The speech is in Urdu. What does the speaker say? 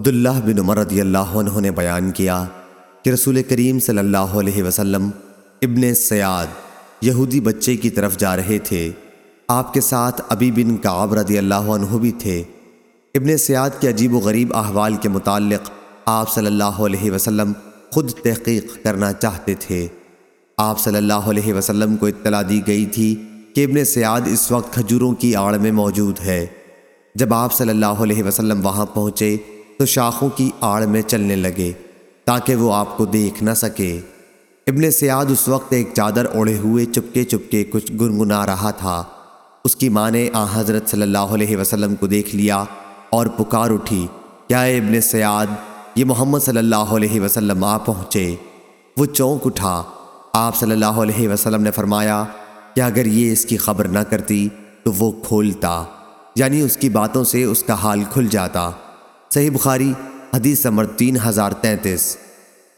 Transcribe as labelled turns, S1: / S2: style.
S1: عبداللہ بن عمر رضی اللہ عنہ نے بیان کیا کہ رسول کریم صلی اللہ علیہ وسلم ابن سیاد یہودی بچے کی طرف جا رہے تھے۔ آپ کے ساتھ ابی بن کعب رضی اللہ عنہ بھی تھے۔ ابن سیاد کے عجیب و غریب احوال کے متعلق آپ صلی اللہ علیہ وسلم خود تحقیق کرنا چاہتے تھے۔ آپ صلی اللہ علیہ وسلم کو اطلاع دی گئی تھی کہ ابن سیاد اس وقت کھجوروں کی آڑ میں موجود ہے۔ جب آپ صلی اللہ علیہ وسلم وہاں پہنچے تو شاخوں کی آڑ میں چلنے لگے تاکہ وہ آپ کو دیکھ نہ سکے۔ ابن سیاد اس وقت ایک چادر اوڑے ہوئے چپکے چپکے کچھ گنگنا رہا تھا۔ اس کی ماں نے آ حضرت صلی اللہ علیہ وسلم کو دیکھ لیا اور پکار اٹھی، کیا اے ابن سیاد، یہ محمد صلی اللہ علیہ وسلم آ پہنچے؟ وہ چونک اٹھا۔ آپ صلی اللہ علیہ وسلم نے فرمایا کہ اگر یہ اس کی خبر نہ کرتی تو وہ کھولتا یعنی اس کی باتوں سے اس کا حال کھل جاتا۔ صحیح بخاری حدیث نمبر تین ہزار تینتیس۔